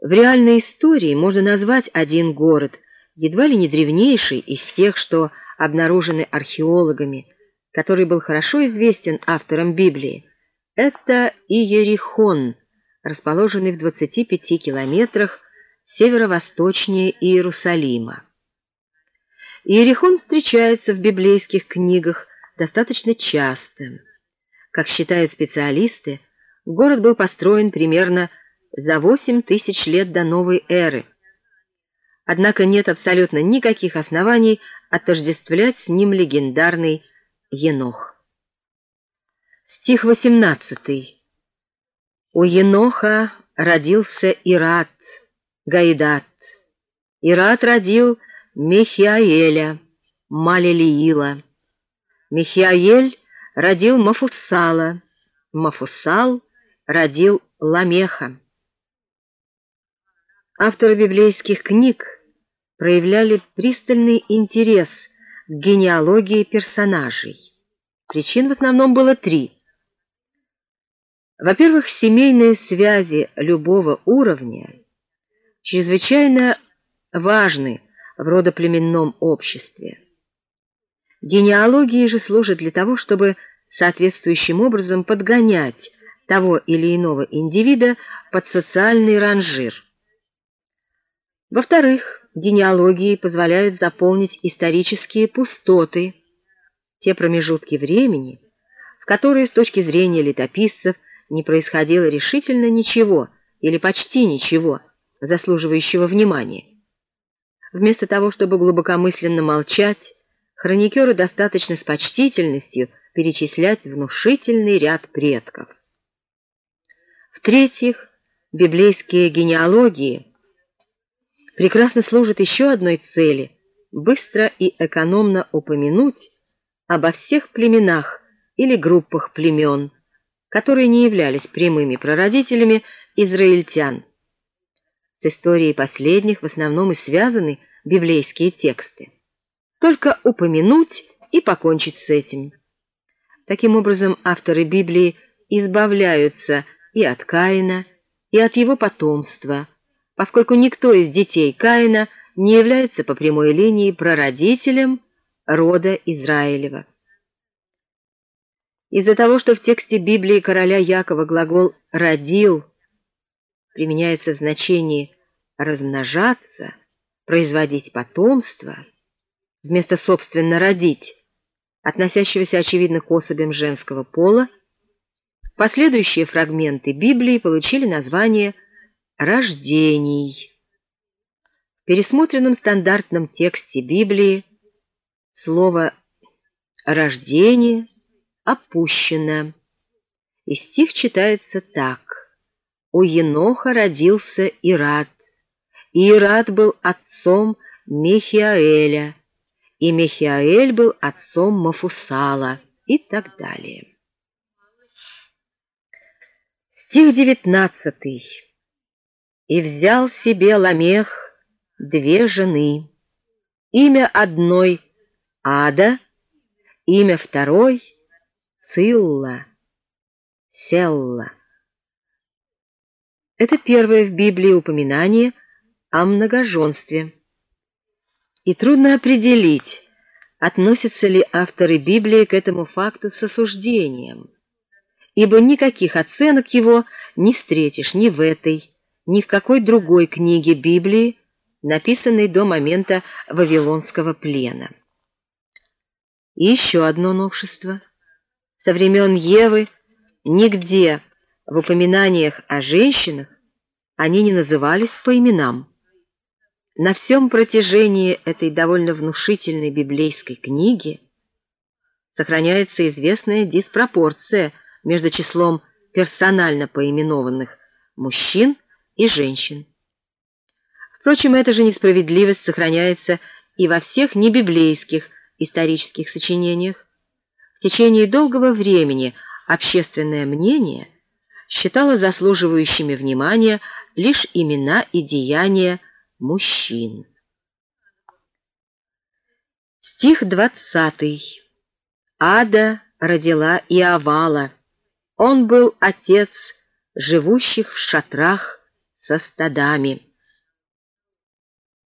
В реальной истории можно назвать один город, едва ли не древнейший из тех, что обнаружены археологами, который был хорошо известен авторам Библии. Это Иерихон, расположенный в 25 километрах северо-восточнее Иерусалима. Иерихон встречается в библейских книгах достаточно часто. Как считают специалисты, город был построен примерно за 8 тысяч лет до новой эры. Однако нет абсолютно никаких оснований отождествлять с ним легендарный Енох. Стих 18. У Еноха родился Ират, Гаидат. Ират родил Мехиаэля, Малелиила. Мехиаэль родил Мафусала, Мафусал родил Ламеха. Авторы библейских книг проявляли пристальный интерес к генеалогии персонажей. Причин в основном было три. Во-первых, семейные связи любого уровня чрезвычайно важны в родоплеменном обществе. Генеалогии же служат для того, чтобы соответствующим образом подгонять того или иного индивида под социальный ранжир. Во-вторых, генеалогии позволяют заполнить исторические пустоты, те промежутки времени, в которые с точки зрения летописцев не происходило решительно ничего или почти ничего, заслуживающего внимания. Вместо того, чтобы глубокомысленно молчать, хроникеры достаточно с почтительностью перечислять внушительный ряд предков. В-третьих, библейские генеалогии прекрасно служат еще одной цели – быстро и экономно упомянуть обо всех племенах или группах племен, которые не являлись прямыми прародителями израильтян. С историей последних в основном и связаны библейские тексты. Только упомянуть и покончить с этим. Таким образом, авторы Библии избавляются и от Каина, и от его потомства, поскольку никто из детей Каина не является по прямой линии прародителем рода Израилева. Из-за того, что в тексте Библии короля Якова глагол «родил» применяется в значении «размножаться», «производить потомство», вместо, собственно, «родить», относящегося, очевидно, к особям женского пола, последующие фрагменты Библии получили название «рождений». В пересмотренном стандартном тексте Библии слово «рождение» опущено, и стих читается так у Еноха родился Ирад, и Ирад был отцом Мехиаэля, и Мехиаэль был отцом Мафусала и так далее. Стих девятнадцатый. «И взял себе Ламех две жены, имя одной — Ада, имя второй — Цилла, Селла. Это первое в Библии упоминание о многоженстве. И трудно определить, относятся ли авторы Библии к этому факту с осуждением, ибо никаких оценок его не встретишь ни в этой, ни в какой другой книге Библии, написанной до момента Вавилонского плена. И еще одно новшество. Со времен Евы нигде в упоминаниях о женщинах они не назывались по именам. На всем протяжении этой довольно внушительной библейской книги сохраняется известная диспропорция между числом персонально поименованных мужчин и женщин. Впрочем, эта же несправедливость сохраняется и во всех небиблейских исторических сочинениях. В течение долгого времени общественное мнение – считала заслуживающими внимания лишь имена и деяния мужчин. Стих двадцатый. Ада родила Иовала. Он был отец живущих в шатрах со стадами.